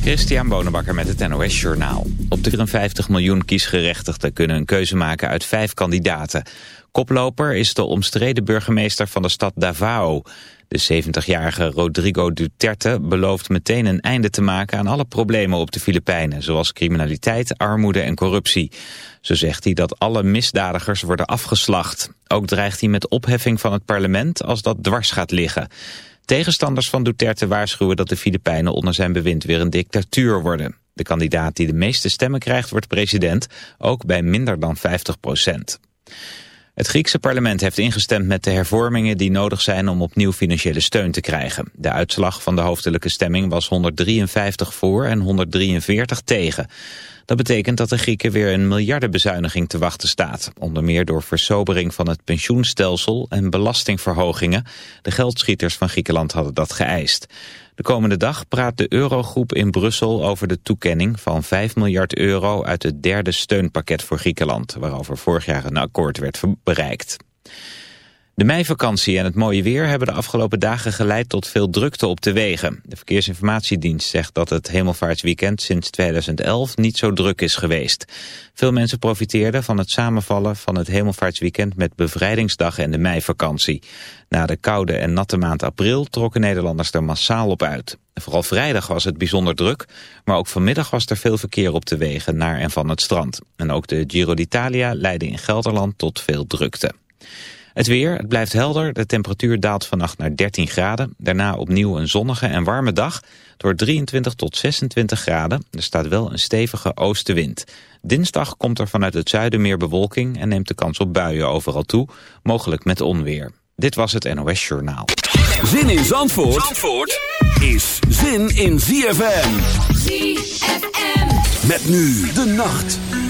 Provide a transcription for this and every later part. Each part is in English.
Christian Bonenbakker met het NOS Journaal. Op de 54 miljoen kiesgerechtigden kunnen een keuze maken uit vijf kandidaten. Koploper is de omstreden burgemeester van de stad Davao. De 70-jarige Rodrigo Duterte belooft meteen een einde te maken aan alle problemen op de Filipijnen, zoals criminaliteit, armoede en corruptie. Zo zegt hij dat alle misdadigers worden afgeslacht. Ook dreigt hij met opheffing van het parlement als dat dwars gaat liggen. Tegenstanders van Duterte waarschuwen dat de Filipijnen onder zijn bewind weer een dictatuur worden. De kandidaat die de meeste stemmen krijgt wordt president, ook bij minder dan 50 procent. Het Griekse parlement heeft ingestemd met de hervormingen die nodig zijn om opnieuw financiële steun te krijgen. De uitslag van de hoofdelijke stemming was 153 voor en 143 tegen. Dat betekent dat de Grieken weer een miljardenbezuiniging te wachten staat. Onder meer door versobering van het pensioenstelsel en belastingverhogingen. De geldschieters van Griekenland hadden dat geëist. De komende dag praat de Eurogroep in Brussel over de toekenning van 5 miljard euro uit het derde steunpakket voor Griekenland, waarover vorig jaar een akkoord werd bereikt. De meivakantie en het mooie weer hebben de afgelopen dagen geleid tot veel drukte op de wegen. De Verkeersinformatiedienst zegt dat het hemelvaartsweekend sinds 2011 niet zo druk is geweest. Veel mensen profiteerden van het samenvallen van het hemelvaartsweekend met bevrijdingsdag en de meivakantie. Na de koude en natte maand april trokken Nederlanders er massaal op uit. Vooral vrijdag was het bijzonder druk, maar ook vanmiddag was er veel verkeer op de wegen naar en van het strand. En ook de Giro d'Italia leidde in Gelderland tot veel drukte. Het weer, het blijft helder. De temperatuur daalt vannacht naar 13 graden. Daarna opnieuw een zonnige en warme dag. Door 23 tot 26 graden. Er staat wel een stevige oostenwind. Dinsdag komt er vanuit het zuiden meer bewolking... en neemt de kans op buien overal toe. Mogelijk met onweer. Dit was het NOS Journaal. Zin in Zandvoort, Zandvoort is zin in ZFM. ZFM. Met nu de nacht.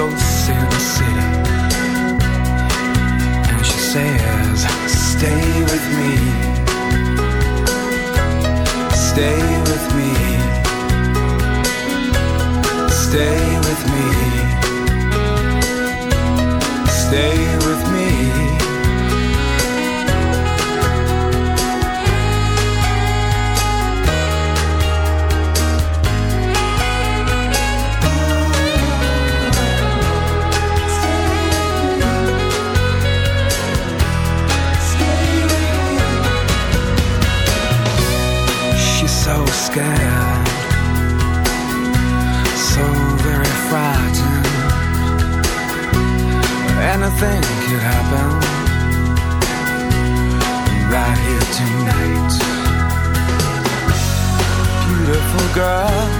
Ghosts in the city. And she says, Stay with me. Stay with me. Stay with me. Stay tonight. Beautiful girl.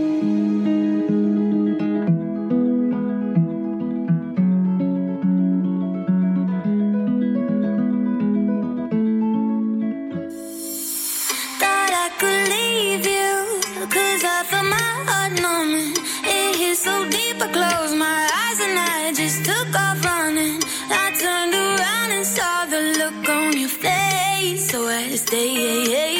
Look on your face. So I stay.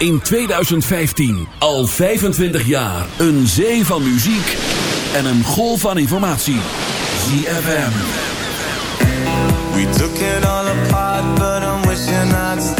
in 2015. Al 25 jaar. Een zee van muziek en een golf van informatie. ZFM. We took it all apart, but I'm wishing I'd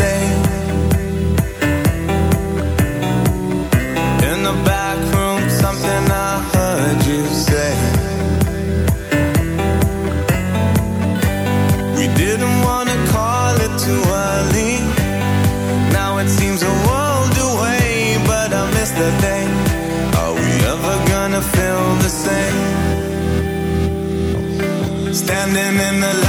standing in the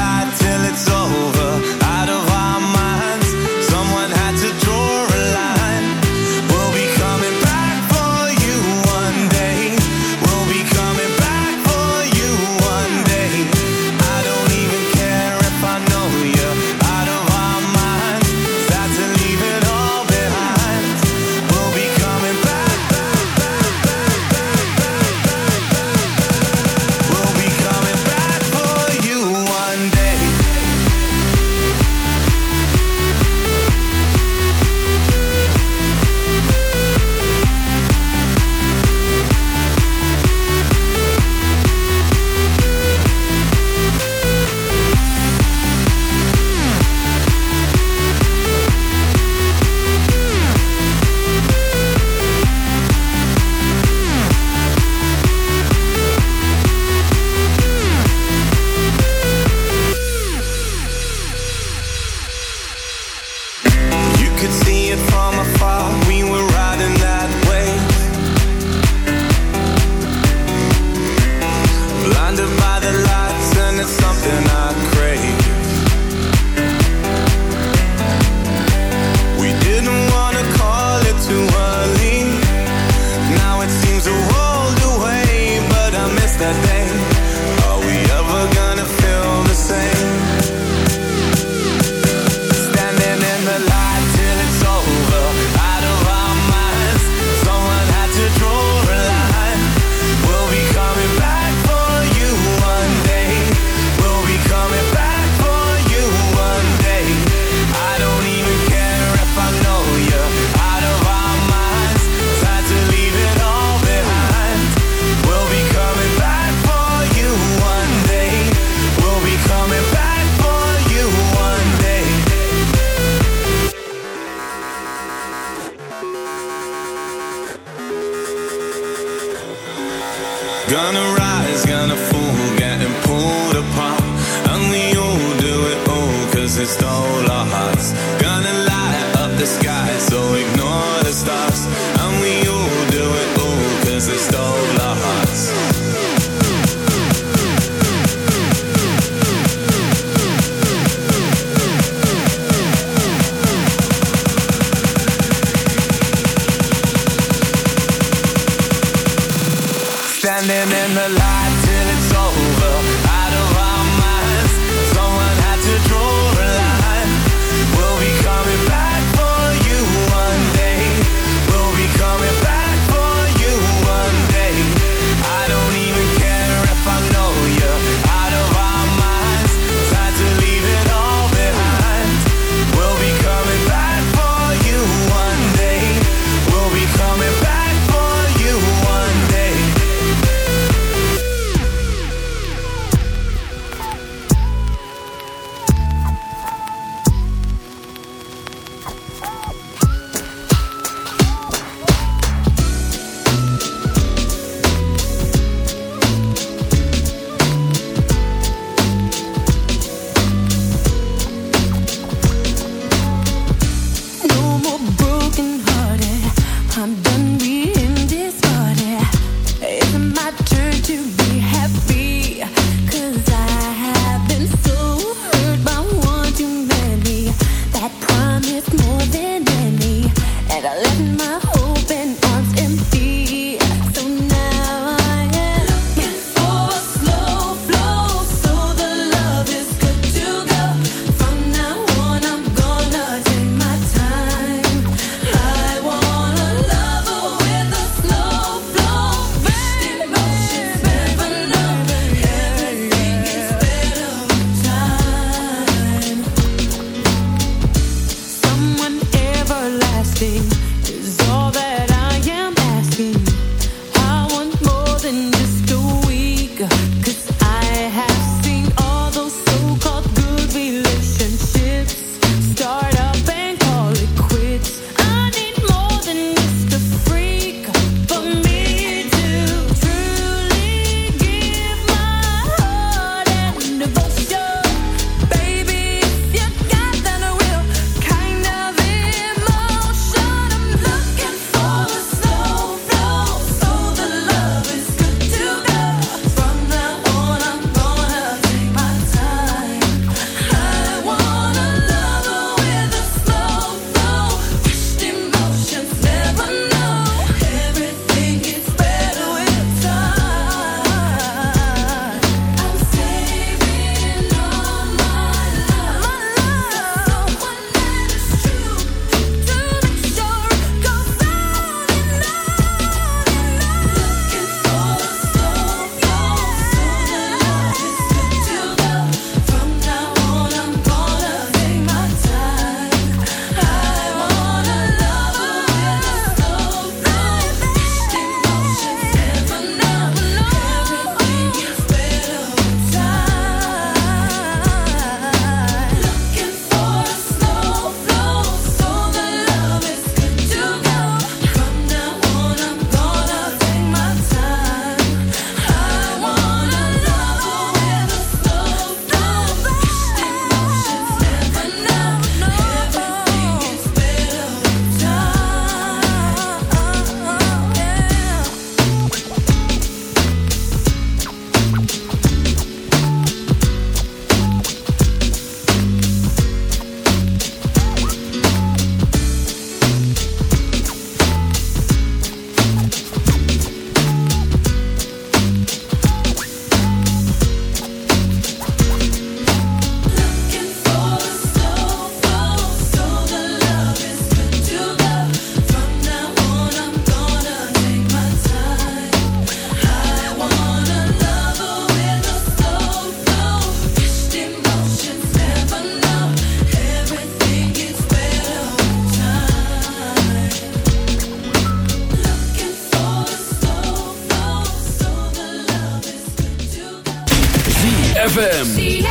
ZFM.